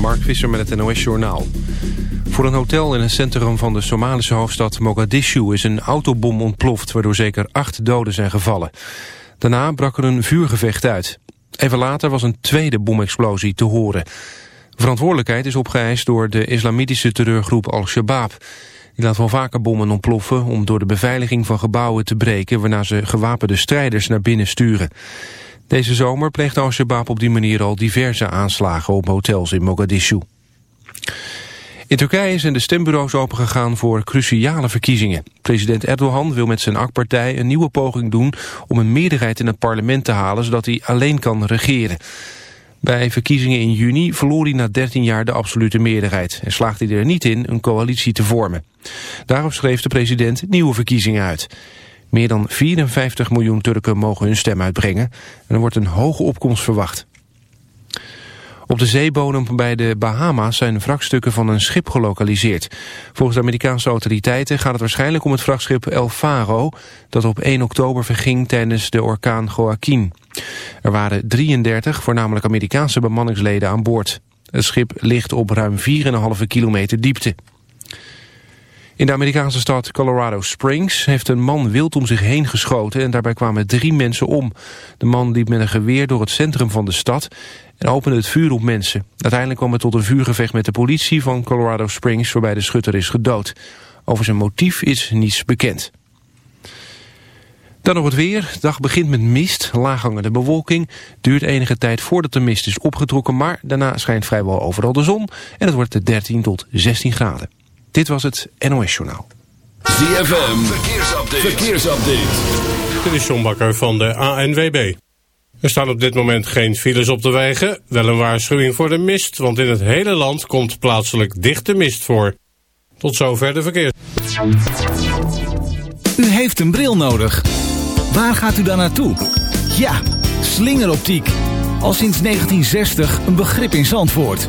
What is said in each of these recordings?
Mark Visser met het NOS Journaal. Voor een hotel in het centrum van de Somalische hoofdstad Mogadishu... is een autobom ontploft, waardoor zeker acht doden zijn gevallen. Daarna brak er een vuurgevecht uit. Even later was een tweede bomexplosie te horen. Verantwoordelijkheid is opgeëist door de islamitische terreurgroep Al-Shabaab. Die laat wel vaker bommen ontploffen om door de beveiliging van gebouwen te breken... waarna ze gewapende strijders naar binnen sturen. Deze zomer pleegde Al-Shabaab op die manier al diverse aanslagen op hotels in Mogadishu. In Turkije zijn de stembureaus opengegaan voor cruciale verkiezingen. President Erdogan wil met zijn AK-partij een nieuwe poging doen om een meerderheid in het parlement te halen zodat hij alleen kan regeren. Bij verkiezingen in juni verloor hij na 13 jaar de absolute meerderheid en slaagde hij er niet in een coalitie te vormen. Daarop schreef de president nieuwe verkiezingen uit. Meer dan 54 miljoen Turken mogen hun stem uitbrengen en er wordt een hoge opkomst verwacht. Op de zeebodem bij de Bahama's zijn wrakstukken van een schip gelokaliseerd. Volgens de Amerikaanse autoriteiten gaat het waarschijnlijk om het vrachtschip El Faro... dat op 1 oktober verging tijdens de orkaan Joaquin. Er waren 33 voornamelijk Amerikaanse bemanningsleden aan boord. Het schip ligt op ruim 4,5 kilometer diepte. In de Amerikaanse stad Colorado Springs heeft een man wild om zich heen geschoten en daarbij kwamen drie mensen om. De man liep met een geweer door het centrum van de stad en opende het vuur op mensen. Uiteindelijk kwam het tot een vuurgevecht met de politie van Colorado Springs waarbij de schutter is gedood. Over zijn motief is niets bekend. Dan nog het weer. De dag begint met mist, laaghangende bewolking. Duurt enige tijd voordat de mist is opgetrokken, maar daarna schijnt vrijwel overal de zon. En het wordt de 13 tot 16 graden. Dit was het NOS Journaal. ZFM, verkeersupdate. verkeersupdate. Dit is John Bakker van de ANWB. Er staan op dit moment geen files op de wegen. Wel een waarschuwing voor de mist, want in het hele land komt plaatselijk dichte mist voor. Tot zover de verkeer. U heeft een bril nodig. Waar gaat u dan naartoe? Ja, slingeroptiek. Al sinds 1960 een begrip in Zandvoort.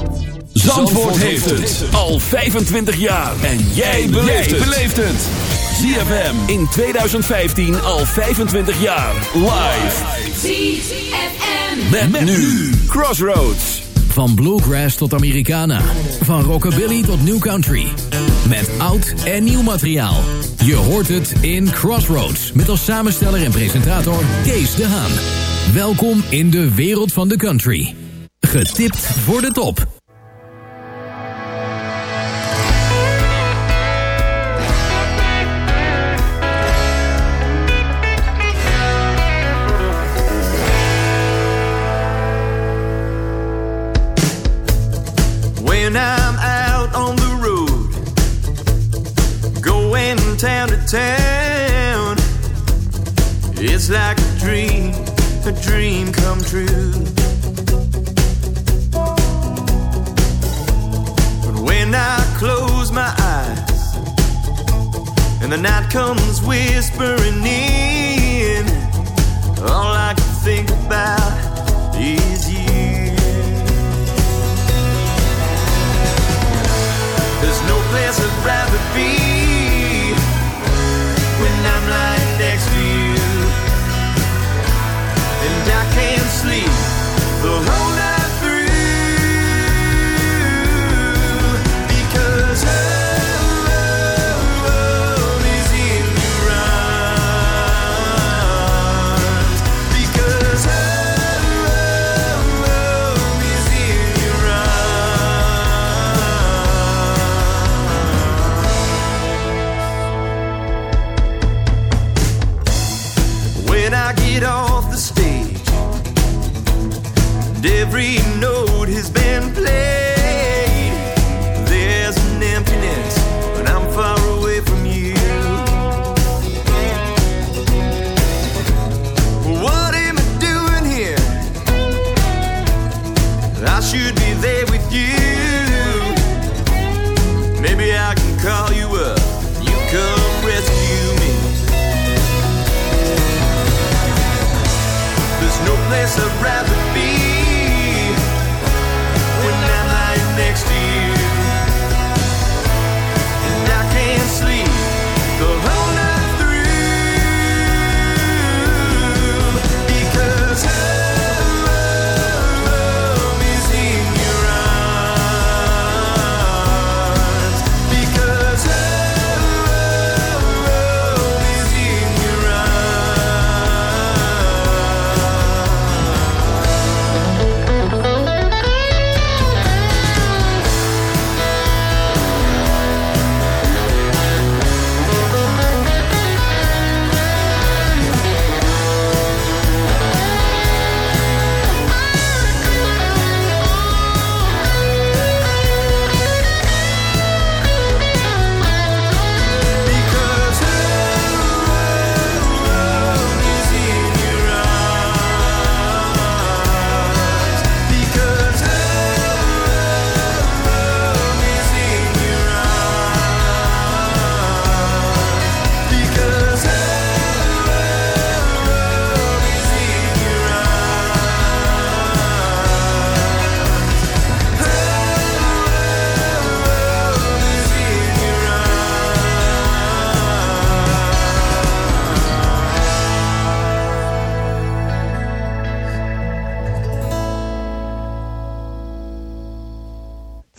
Zandvoort heeft het al 25 jaar. En jij beleeft het. ZFM in 2015 al 25 jaar. Live. ZFM. Met, nu Crossroads. Van bluegrass tot Americana. Van rockabilly tot new country. Met oud en nieuw materiaal. Je hoort het in Crossroads. Met als samensteller en presentator Kees de Haan. Welkom in de wereld van de country. Getipt voor de top. A dream come true. But when I close my eyes and the night comes whispering in, all I can think about is you. There's no place I'd rather be when I'm lying next to you. sleep. The whole and every note has been played.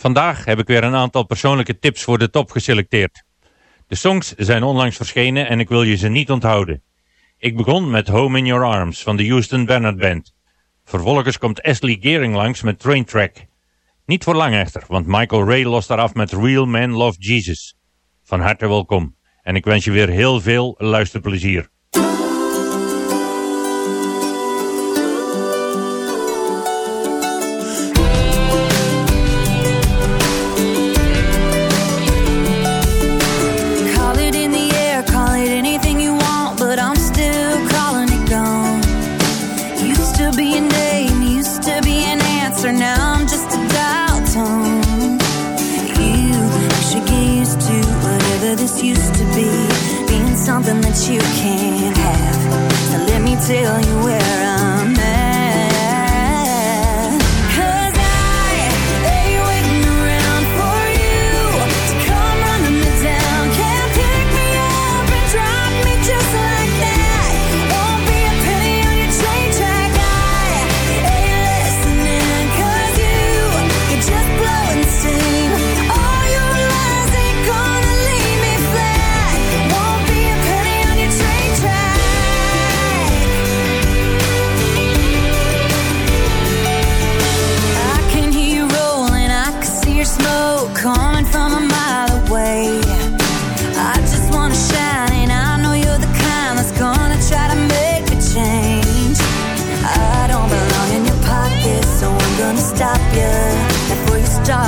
Vandaag heb ik weer een aantal persoonlijke tips voor de top geselecteerd. De songs zijn onlangs verschenen en ik wil je ze niet onthouden. Ik begon met Home in Your Arms van de Houston Bernard Band. Vervolgens komt Ashley Gering langs met Train Track. Niet voor lang echter, want Michael Ray lost eraf met Real Man Love Jesus. Van harte welkom en ik wens je weer heel veel luisterplezier.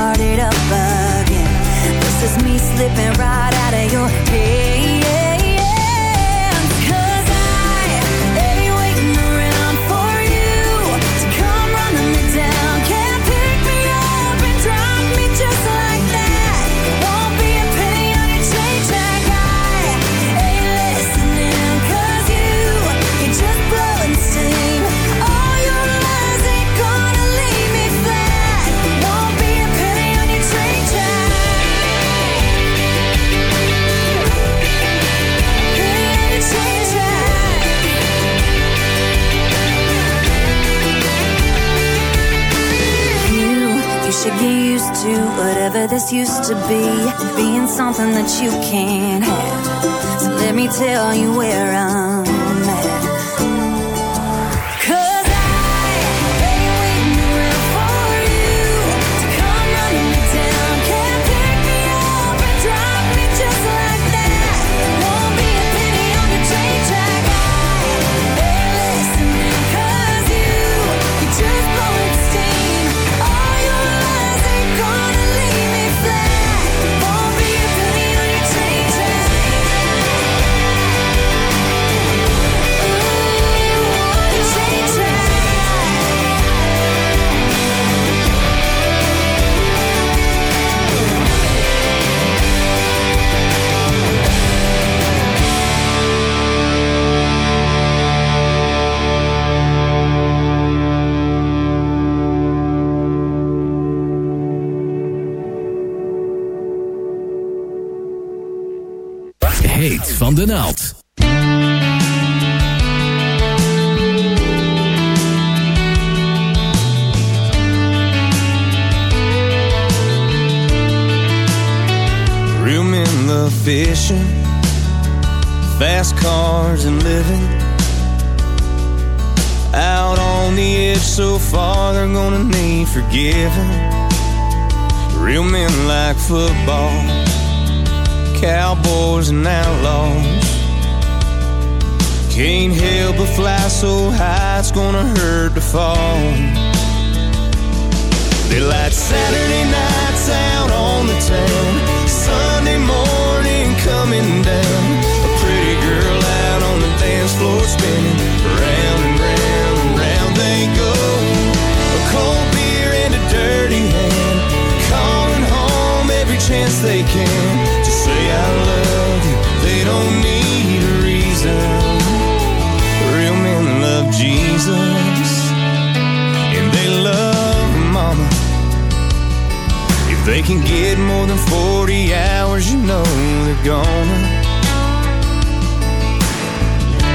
start it up again. This is me slipping right out of your head. to get used to whatever this used to be, being something that you can't have. So let me tell you where I'm. Van de naald. Real men love fishing, fast cars and living. Out on the edge so far, they're gonna need forgiving. Real men like football, cowboys and outlaws. Can't help but fly so high, it's gonna hurt to fall. They light Saturday nights out on the town. Sunday morning coming down. A pretty girl out on the dance floor spinning. Round and round and round they go. A cold beer and a dirty hand. Calling home every chance they can. They don't need. Real men love Jesus. And they love mama. If they can get more than 40 hours, you know they're gonna.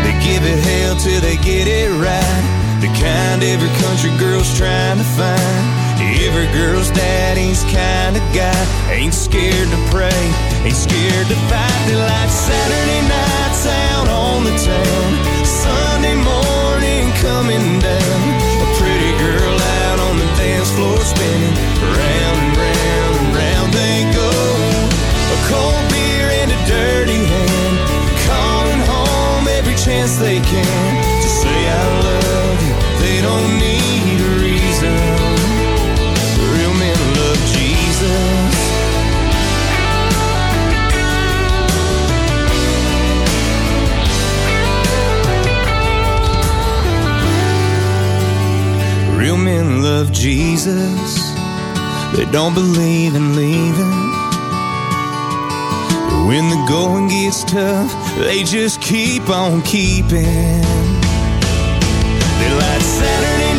They give it hell till they get it right. The kind every country girl's trying to find. Every girl's daddy's kind of guy. Ain't scared to pray, ain't scared to fight. They like Saturday nights out on the town. Sunday morning coming down. A pretty girl out on the dance floor spinning. Round and round and round they go. A cold beer and a dirty hand. Calling home every chance they can. To say I love you. They don't love Jesus. They don't believe in leaving. When the going gets tough, they just keep on keeping. They light Saturday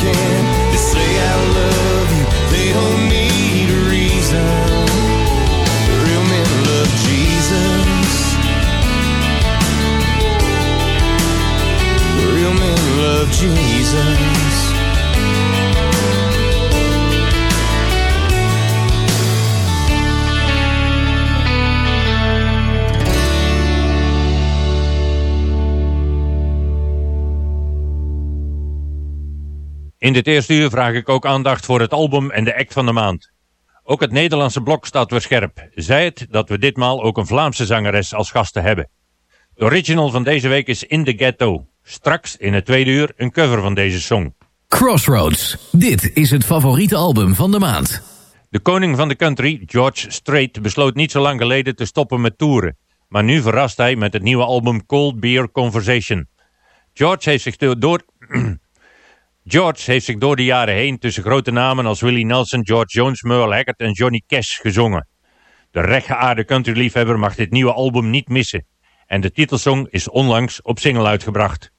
can. They say I love you. They don't need a reason. Real men love Jesus. Real men love Jesus. In dit eerste uur vraag ik ook aandacht voor het album en de act van de maand. Ook het Nederlandse blok staat weer scherp. Zij het dat we ditmaal ook een Vlaamse zangeres als gasten hebben. De original van deze week is In the Ghetto. Straks in het tweede uur een cover van deze song. Crossroads. Dit is het favoriete album van de maand. De koning van de country, George Strait, besloot niet zo lang geleden te stoppen met toeren. Maar nu verrast hij met het nieuwe album Cold Beer Conversation. George heeft zich door... George heeft zich door de jaren heen tussen grote namen als Willie Nelson, George Jones, Merle Haggard en Johnny Cash gezongen. De rechtgeaarde countryliefhebber mag dit nieuwe album niet missen. En de titelsong is onlangs op single uitgebracht.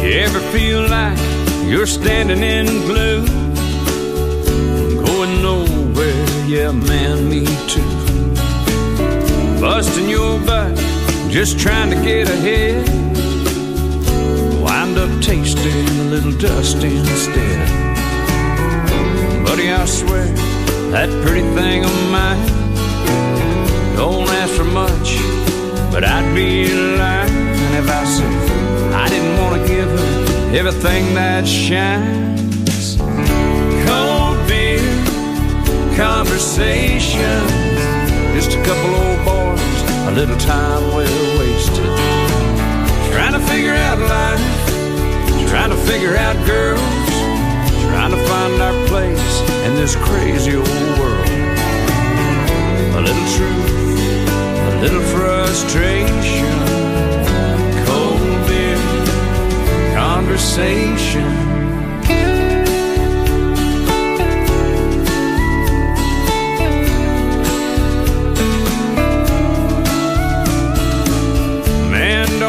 You ever feel like you're standing in glue? Yeah, man, me too. Busting your butt, just trying to get ahead. Wind up tasting a little dust instead. Buddy, I swear, that pretty thing of mine don't ask for much, but I'd be lying if I said I didn't want to give her everything that shines. Conversation, just a couple old boys, a little time well wasted. Trying to figure out life, trying to figure out girls, trying to find our place in this crazy old world. A little truth, a little frustration, cold beer conversation.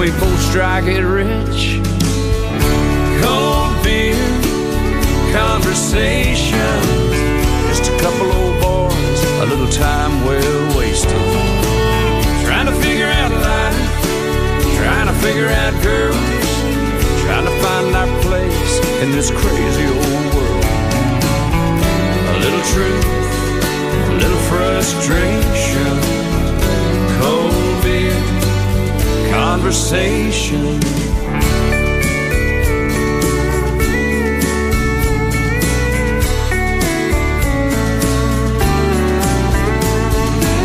we both strike it rich. Cold beer, conversation, just a couple old boys, a little time well wasted. Trying to figure out life, trying to figure out girls, trying to find our place in this crazy old world. A little truth, a little frustration, conversation.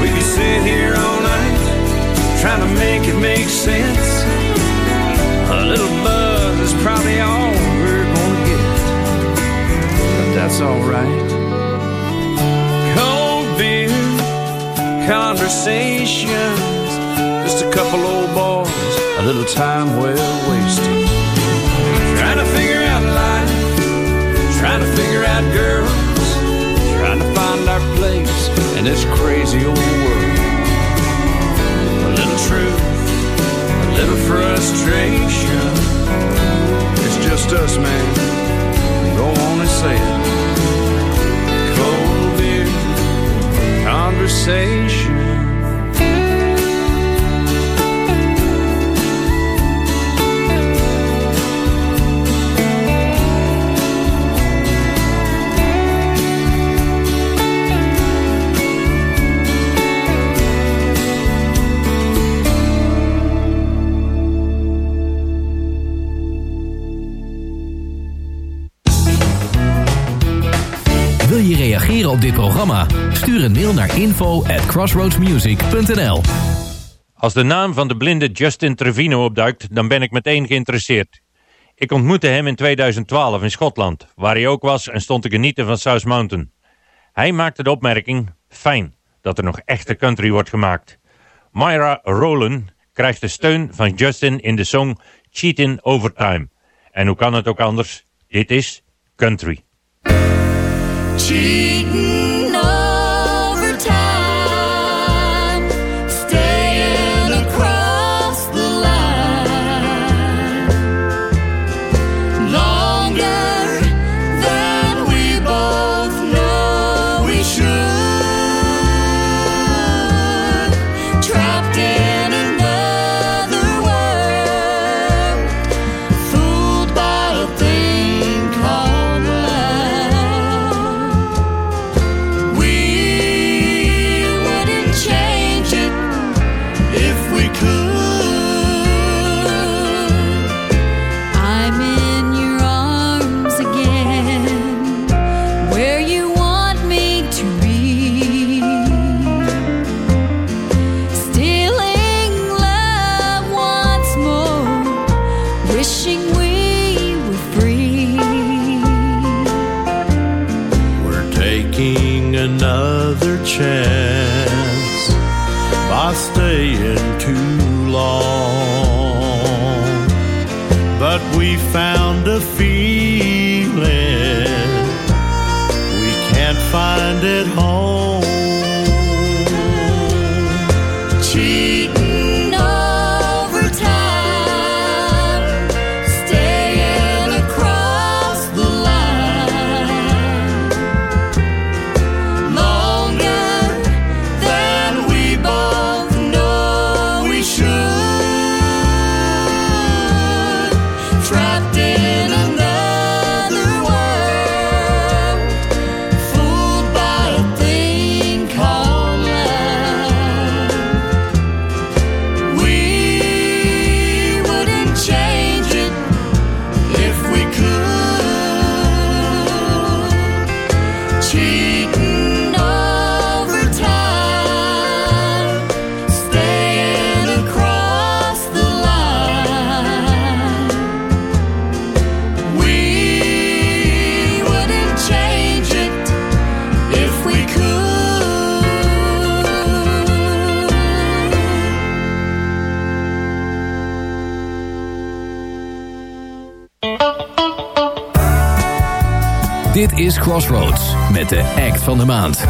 We could sit here all night trying to make it make sense. A little buzz is probably all we're gonna get, but that's alright. Cold beer, conversations, just a couple old boys, a little time well wasted. Trying to figure out life, trying to figure out girls, trying to find our place in this crazy old world. A little truth, a little frustration. It's just us, man. Go on and say it. Cold beer, conversation. Wil je reageren op dit programma? Stuur een mail naar info at crossroadsmusic.nl Als de naam van de blinde Justin Trevino opduikt, dan ben ik meteen geïnteresseerd. Ik ontmoette hem in 2012 in Schotland, waar hij ook was en stond te genieten van South Mountain. Hij maakte de opmerking, fijn dat er nog echte country wordt gemaakt. Myra Rowland krijgt de steun van Justin in de song Cheatin' Overtime. En hoe kan het ook anders? Dit is country. Cheating Cheating Crossroads met de act van de maand.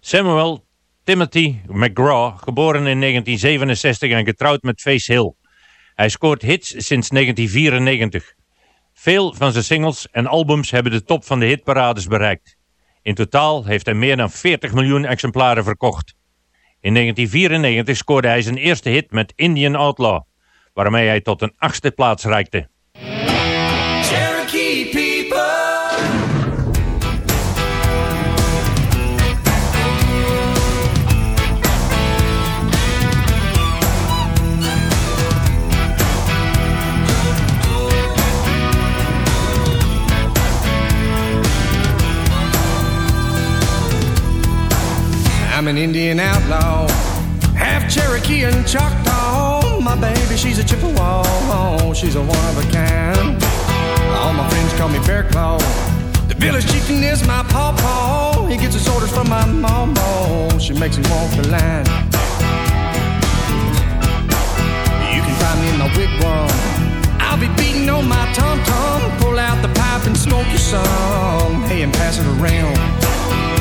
Samuel Timothy McGraw, geboren in 1967 en getrouwd met Face Hill. Hij scoort hits sinds 1994. Veel van zijn singles en albums hebben de top van de hitparades bereikt. In totaal heeft hij meer dan 40 miljoen exemplaren verkocht. In 1994 scoorde hij zijn eerste hit met Indian Outlaw, waarmee hij tot een achtste plaats reikte. I'm an Indian outlaw, half Cherokee and Choctaw. My baby, she's a Chippewa, she's a one of a kind. All my friends call me Bear Claw. The village chieftain is my pawpaw. He gets his orders from my mama. She makes him walk the line. You can find me in my wigwam. I'll be beating on my tom tom. Pull out the pipe and smoke you some. Hey, and pass it around.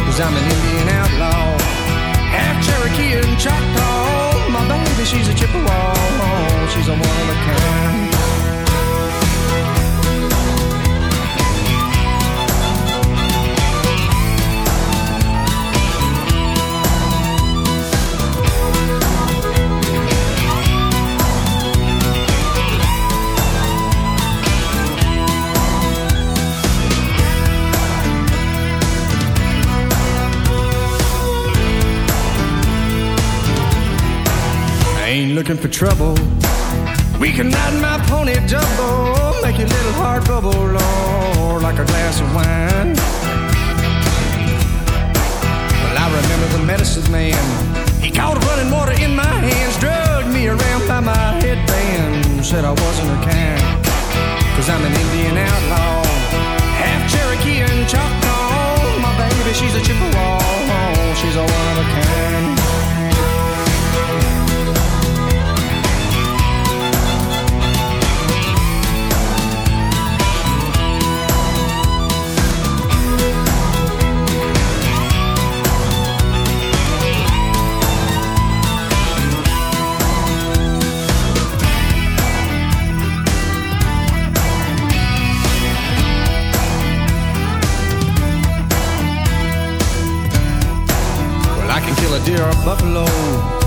Cause I'm an Indian outlaw. Half Cherokee and Choctaw. My baby, she's a Chippewa. She's a one of a kind. Looking for trouble. We can ride my pony double, make your little heart bubble, Lord, like a glass of wine. Well, I remember the medicine man. He caught running water in my hands, drugged me around by my headband, said I wasn't her kind. Cause I'm an Indian outlaw, half Cherokee and Choctaw. My baby, she's a Chippewa, she's a one of a kind. Deer or buffalo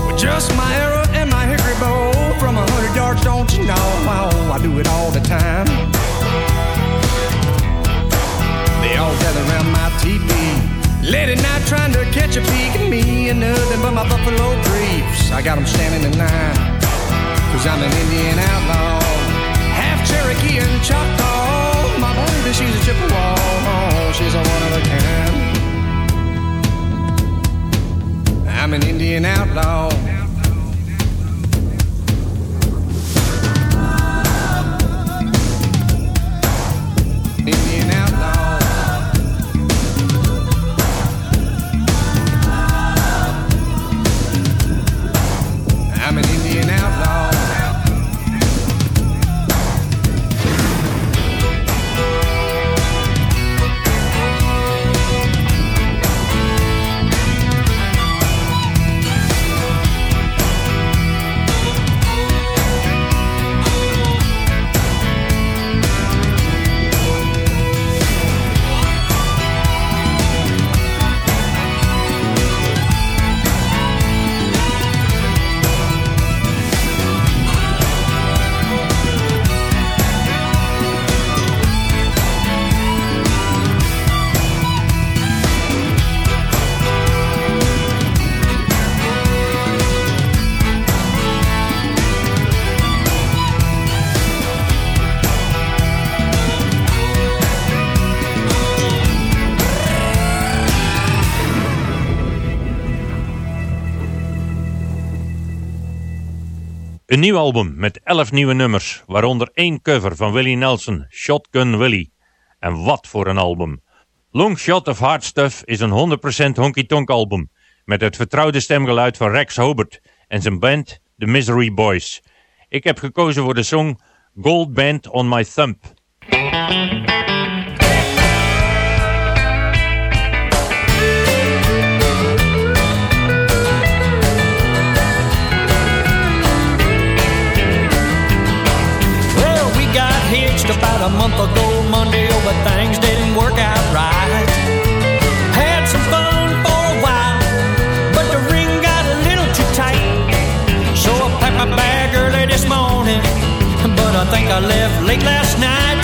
with just my arrow and my hickory bow. From a hundred yards, don't you know? Oh, I do it all the time. They all gather around my teepee, late at night trying to catch a peek at me and nothing but my buffalo briefs. I got them standing in line, cause I'm an Indian outlaw, half Cherokee and Choctaw. My baby, she's a Chippewa, oh, she's a one of a kind. I'm an Indian outlaw. Een nieuw album met 11 nieuwe nummers, waaronder één cover van Willie Nelson, Shotgun Willie. En wat voor een album. Long Shot of Hard Stuff is een 100% honky-tonk album, met het vertrouwde stemgeluid van Rex Hobart en zijn band The Misery Boys. Ik heb gekozen voor de song Gold Band on My Thumb. About a month ago Monday, oh, but things didn't work out right. Had some fun for a while, but the ring got a little too tight. So I packed my bag early this morning, but I think I left late last night.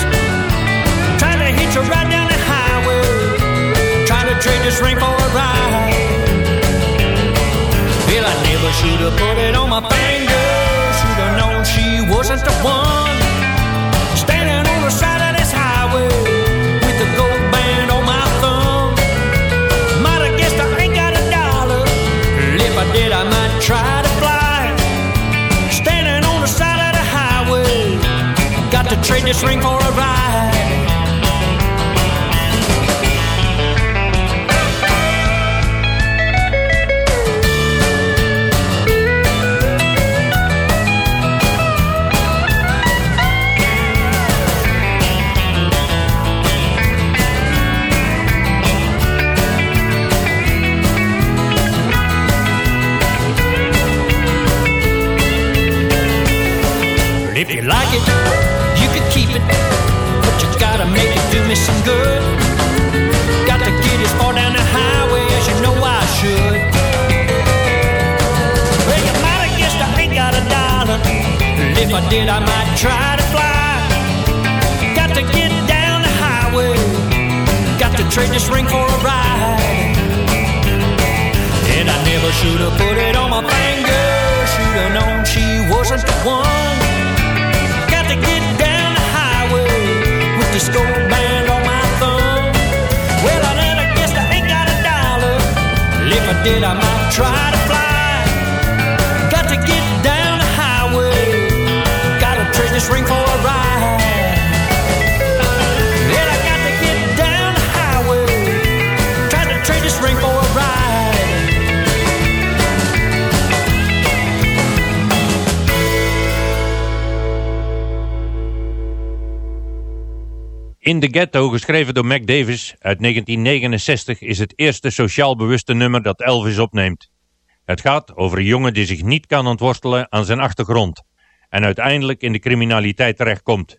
Trying to hitch a ride down the highway, trying to trade this ring for a ride. Well, I never should have put it on my finger. Should have known she wasn't the one. This ring for a ride. I did, I might try to fly. Got to get down the highway. Got to trade this ring for a ride. And I never should have put it on my finger. Should have known she wasn't the one. Got to get down the highway with this gold band on my thumb. Well, I never guessed I ain't got a dollar. If I did, I might try to fly. In the Ghetto, geschreven door Mac Davis uit 1969, is het eerste sociaal bewuste nummer dat Elvis opneemt. Het gaat over een jongen die zich niet kan ontworstelen aan zijn achtergrond en uiteindelijk in de criminaliteit terechtkomt.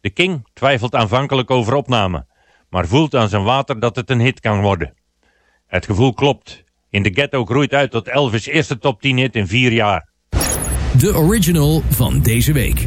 De King twijfelt aanvankelijk over opname, maar voelt aan zijn water dat het een hit kan worden. Het gevoel klopt. In the Ghetto groeit uit tot Elvis' eerste top 10 hit in vier jaar. De original van deze week.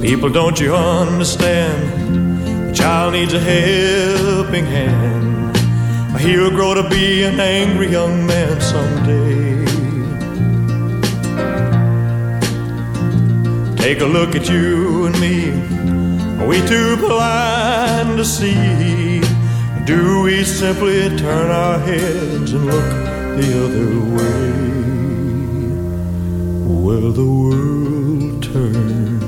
People, don't you understand? The child needs a helping hand. He'll grow to be an angry young man someday. Take a look at you and me. Are we too blind to see? Do we simply turn our heads and look the other way? Well, the world turns.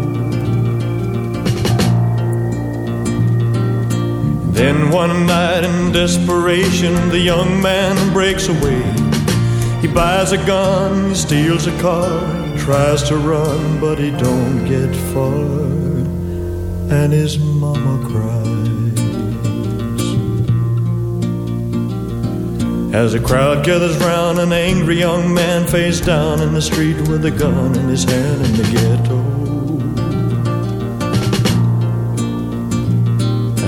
Then one night in desperation, the young man breaks away. He buys a gun, he steals a car, tries to run, but he don't get far. And his mama cries. As a crowd gathers round, an angry young man face down in the street with a gun in his hand in the ghetto.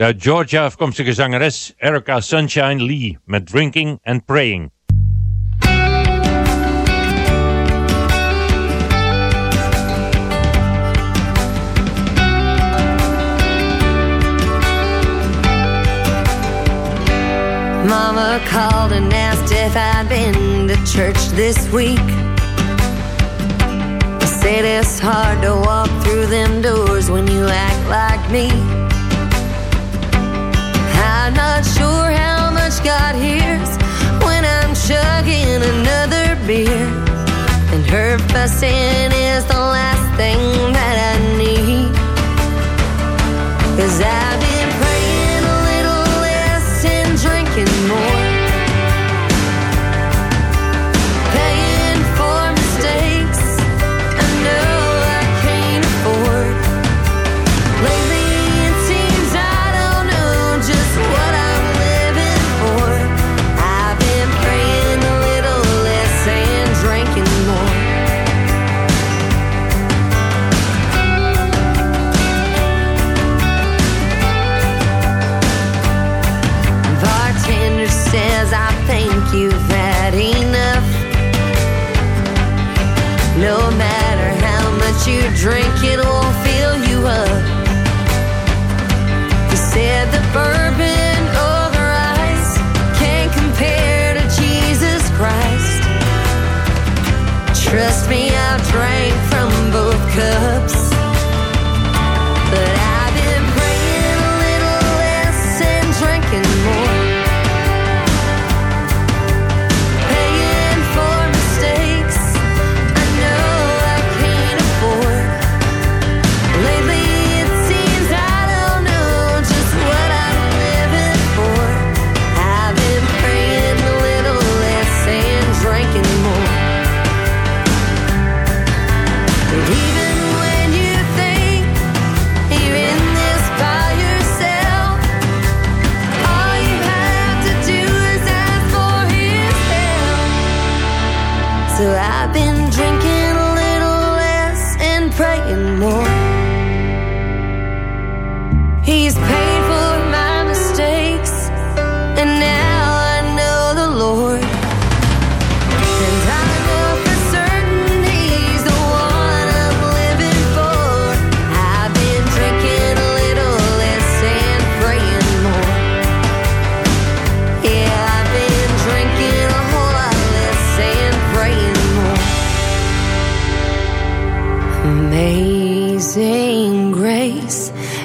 De uit Georgia afkomstige zangeres Erica Sunshine Lee met Drinking and Praying. Mama called and asked if I'd been to church this week. Said it's hard to walk through them doors when you act like me. I'm not sure how much God hears when I'm chugging another beer. And her fussing is the last thing that I need. Cause I've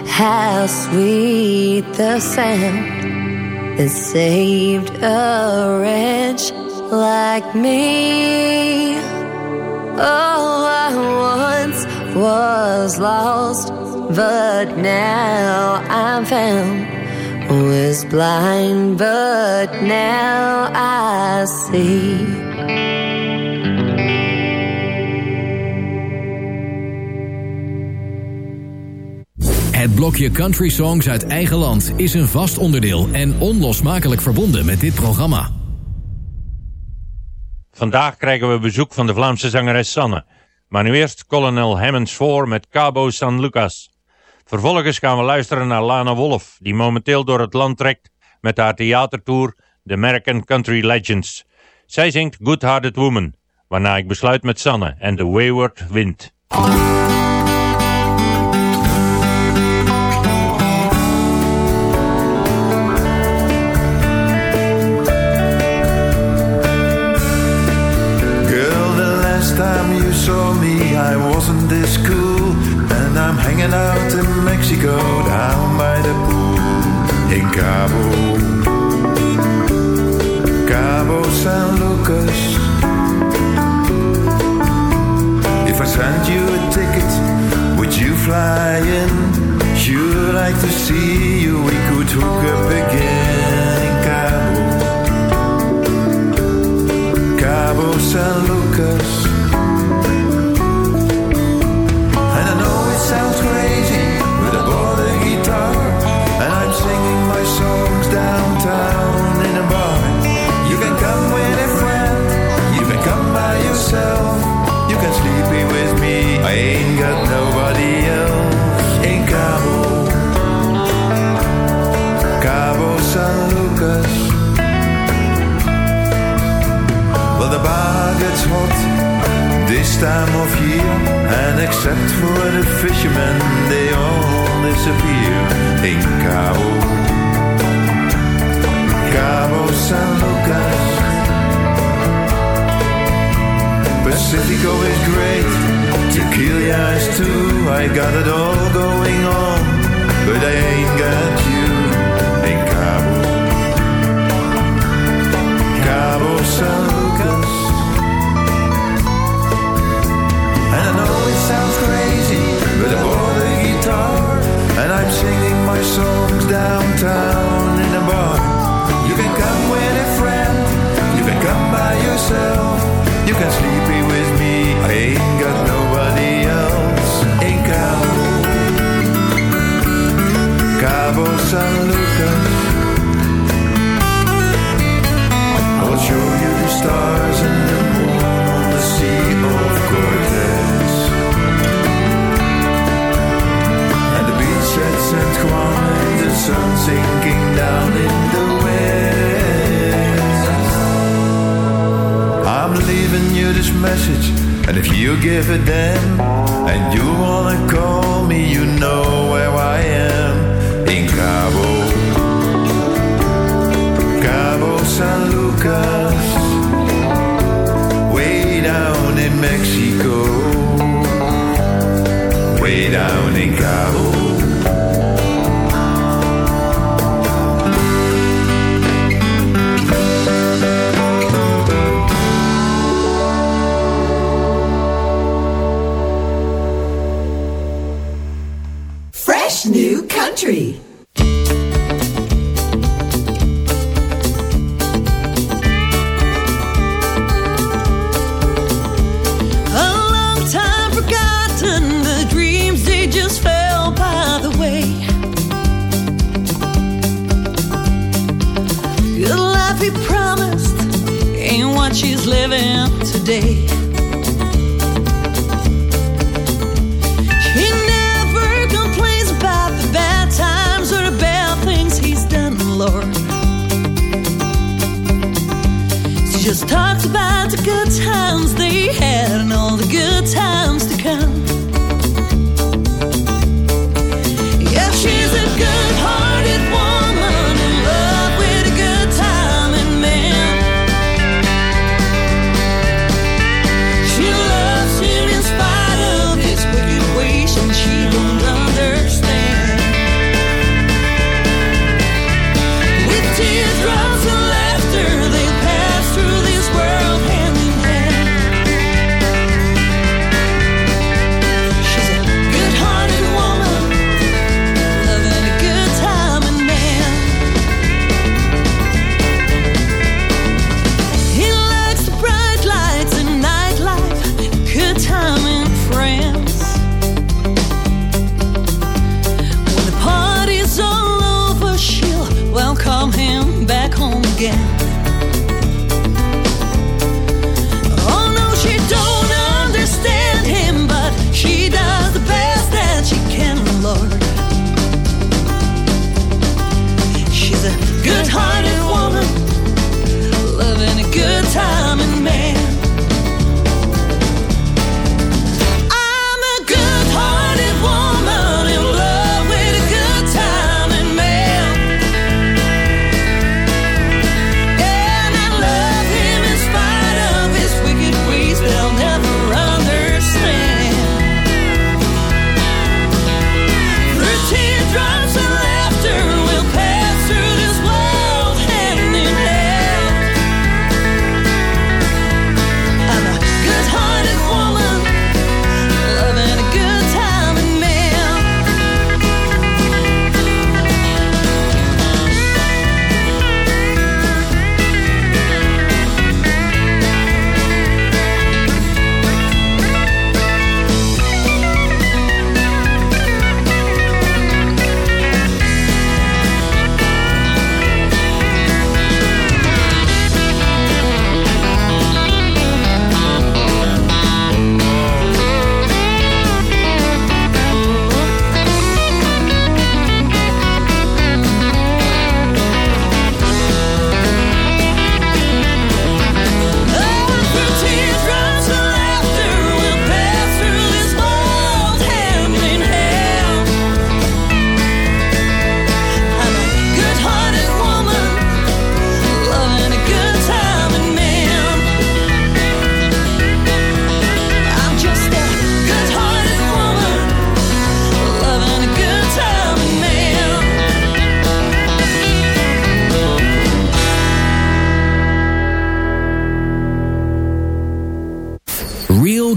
how sweet the sound that saved a wretch like me. Oh, I once was lost, but now I'm found. Was blind, but now I see. Het blokje country songs uit eigen land is een vast onderdeel en onlosmakelijk verbonden met dit programma. Vandaag krijgen we bezoek van de Vlaamse zangeres Sanne. Maar nu eerst Colonel Hammonds voor met Cabo San Lucas. Vervolgens gaan we luisteren naar Lana Wolf, die momenteel door het land trekt met haar theatertour The American Country Legends. Zij zingt Good Hearted Woman, waarna ik besluit met Sanne en The Wayward Wind. Last time you saw me, I wasn't this cool. And I'm hanging out in Mexico, down by the pool in Cabo Cabo San Lucas. If I sent you a ticket, would you fly in? Sure like to see you, we could hook up again in Cabo. Cabo San Lucas. Singing my songs downtown in a bar. You can come with a friend, you can come by yourself, you can sleep here with me. I ain't got nobody else in Cabo, Cabo San Lucas. Well, the bar gets hot this time of year, and except for the fishermen, they all disappear in Cabo. Pacifico is great, Tequila is too. I got it all going on, but I ain't got you in Cabo. Cabo San Lucas. And I know it sounds crazy, but I bought a guitar and I'm singing my songs downtown in a bar. You can come with a friend, you can come by yourself, you can sleep San Lucas. I will show you the stars and the moon on the sea of Cortez. And the beach at San Juan and the sun sinking down in the west. I'm leaving you this message, and if you give it then, and you wanna call me, you know where I am Cabo. Cabo San Lucas, way down in Mexico, way down in Cabo.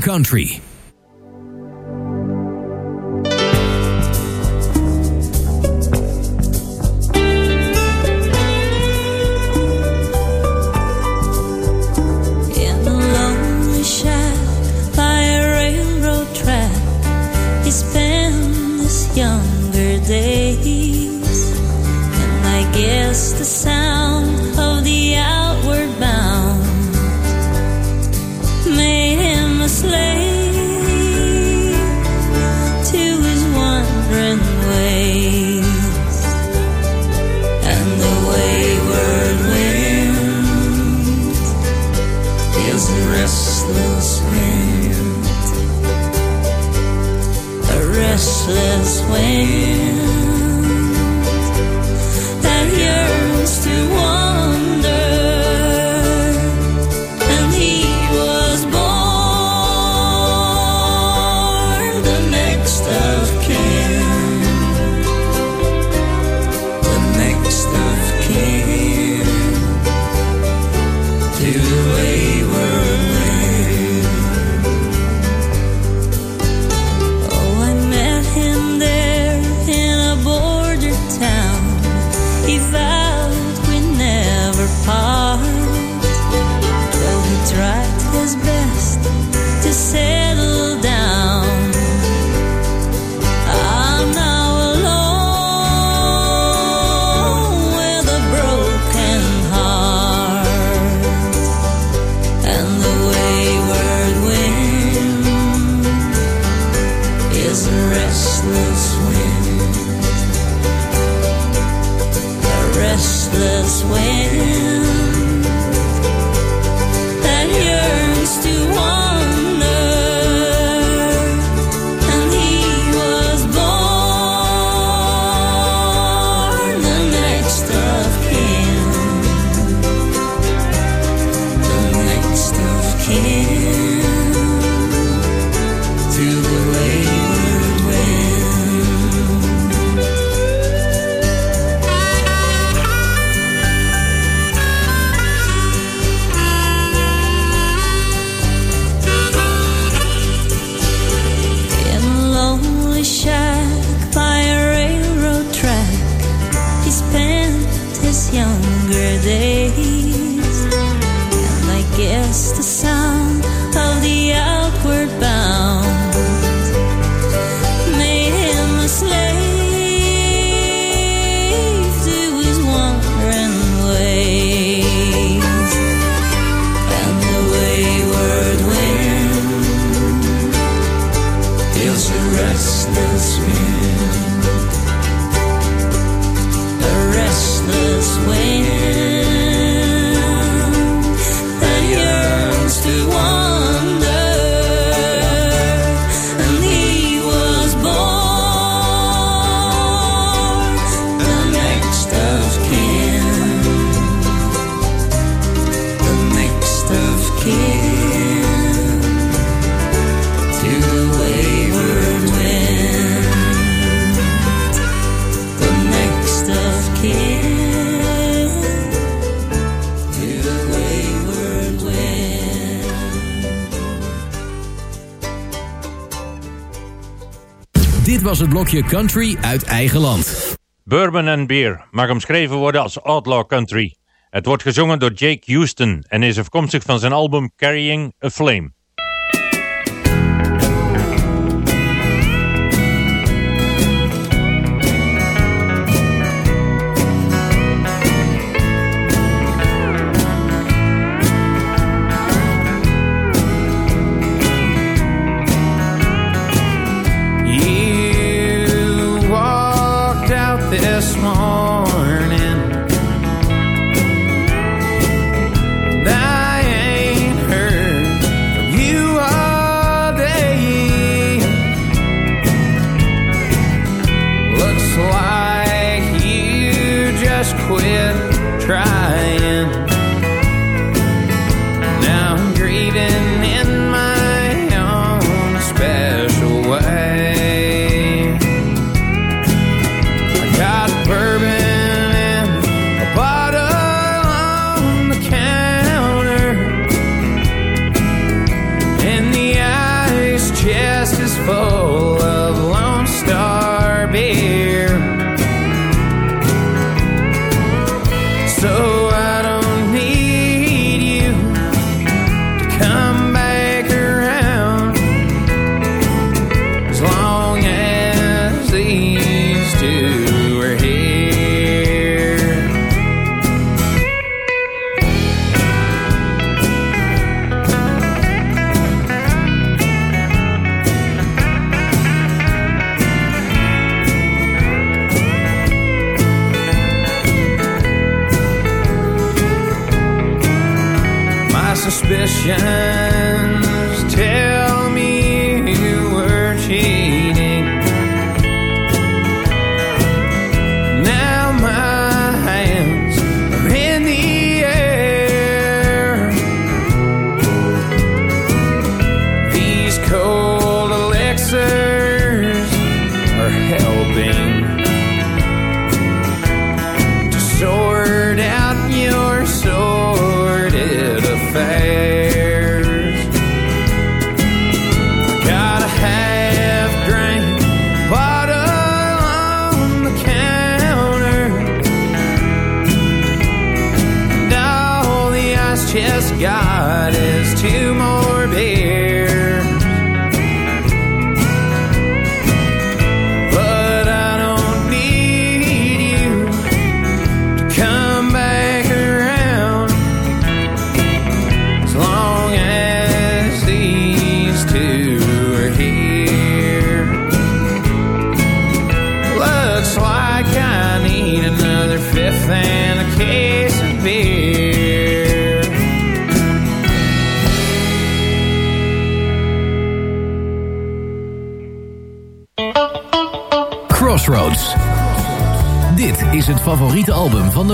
country. was het blokje country uit eigen land. Bourbon and Beer mag omschreven worden als outlaw country. Het wordt gezongen door Jake Houston en is afkomstig van zijn album Carrying a Flame. Suspicions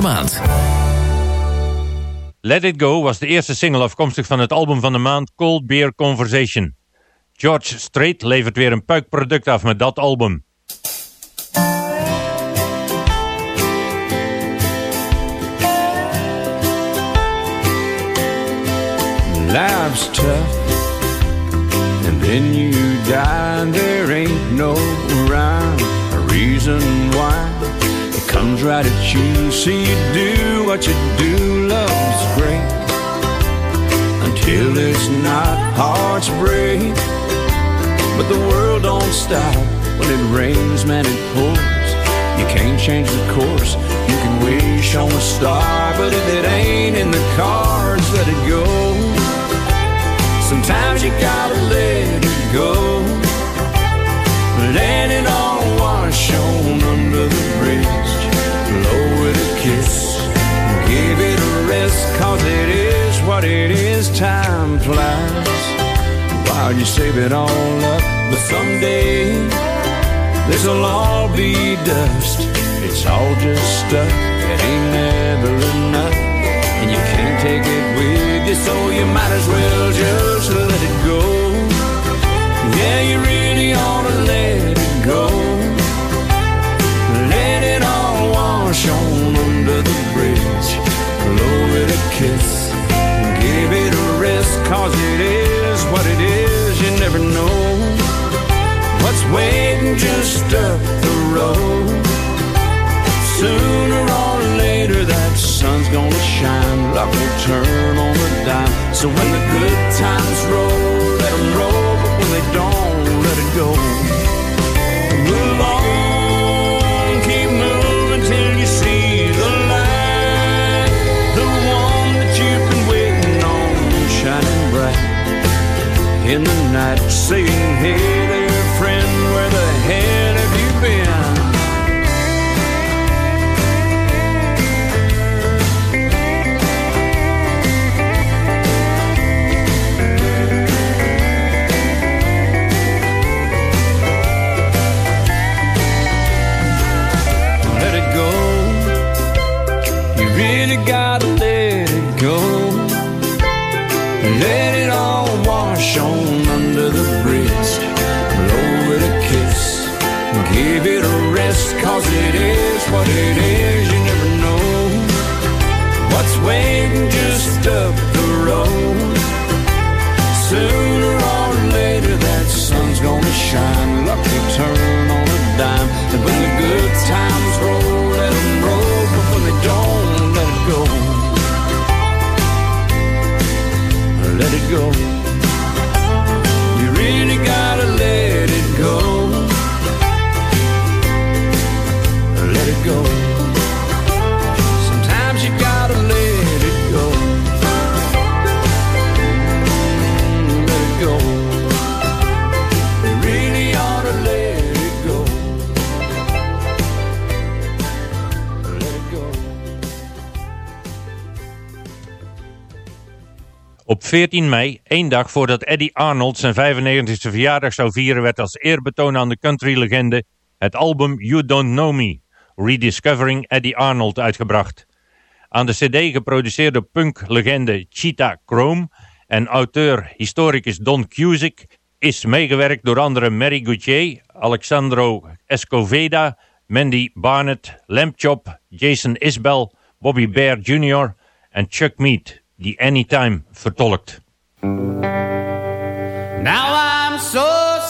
maand. Let It Go was de eerste single afkomstig van het album van de maand Cold Beer Conversation. George Strait levert weer een puikproduct af met dat album. Life's tough, and then you die, and there ain't no rhyme or reason why. Comes right at you, so you do what you do. Love's great until it's not. Hearts break, but the world don't stop when it rains, man. It pours. You can't change the course. You can wish on a star, but if it ain't in the cards, let it go. Sometimes you gotta let it go. It all wash on under the bridge. Kiss. Give it a rest, cause it is what it is. Time flies while you save it all up. But someday, this'll all be dust. It's all just stuff that ain't never enough. And you can't take it with you, so you might as well just let it go. Yeah, you really ought to let Blow it a kiss. Give it a rest, cause it is what it is. You never know what's waiting just up the road. Sooner or later, that sun's gonna shine. Luck will turn on a dime. So when the good times roll, in the night, saying, Hey what it is. You never know what's waiting just up the road. Sooner or later, that sun's gonna shine. Luck will turn on a dime. And when the good times roll, let 'em roll. But when they don't, let it go. let it go. 14 mei, één dag voordat Eddie Arnold zijn 95e verjaardag zou vieren, werd als eerbetoon aan de countrylegende het album You Don't Know Me, Rediscovering Eddie Arnold, uitgebracht. Aan de cd geproduceerde punk-legende Cheetah Chrome en auteur-historicus Don Cusick is meegewerkt door andere Mary Gauthier, Alexandro Escoveda, Mandy Barnett, Lamb Chop, Jason Isbell, Bobby Bear Jr. en Chuck Mead, die Anytime vertolkt. Now I'm so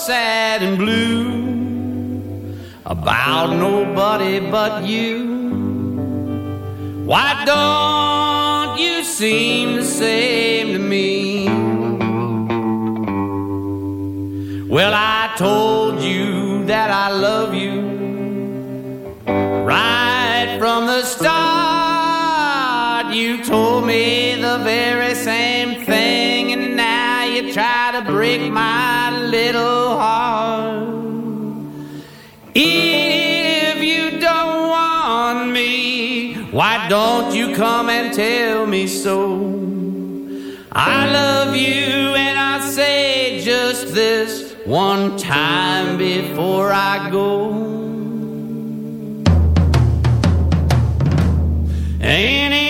sad and blue about nobody but you. Why don't you seem the same to me? Well, I told you that I love you right from the start. You told me the very same thing, and now you try to break my little heart. If you don't want me, why don't you come and tell me so? I love you, and I say just this one time before I go. Anytime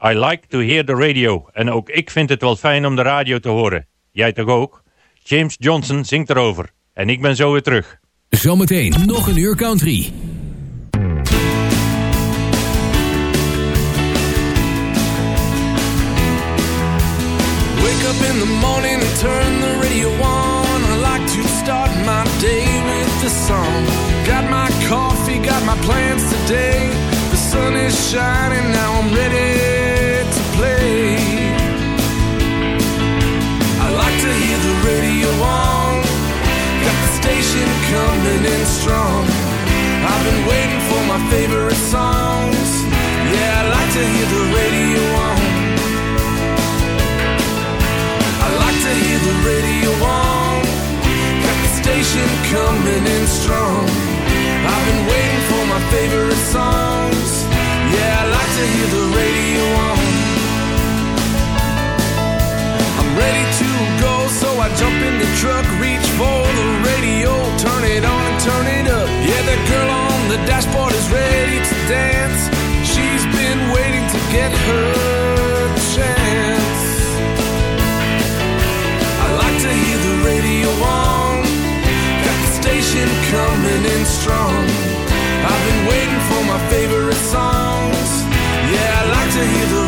I like to hear the radio. En ook ik vind het wel fijn om de radio te horen. Jij toch ook? James Johnson zingt erover. En ik ben zo weer terug. Zometeen nog een uur country. Wake up in the morning turn the radio on. I like to start my day with the song. Got my coffee, got my plans today. The sun is shining, now I'm ready been waiting for my favorite songs. Yeah, I like to hear the radio on. I like to hear the radio on. Got the station coming in strong. I've been waiting for my favorite songs. Yeah, I like to hear the radio on. I'm ready to go, so I jump in the truck, reach for the radio, turn it on and turn it up. Yeah, that girl on the dashboard is ready to dance. She's been waiting to get her chance. I like to hear the radio on. Got the station coming in strong. I've been waiting for my favorite songs. Yeah, I like to hear the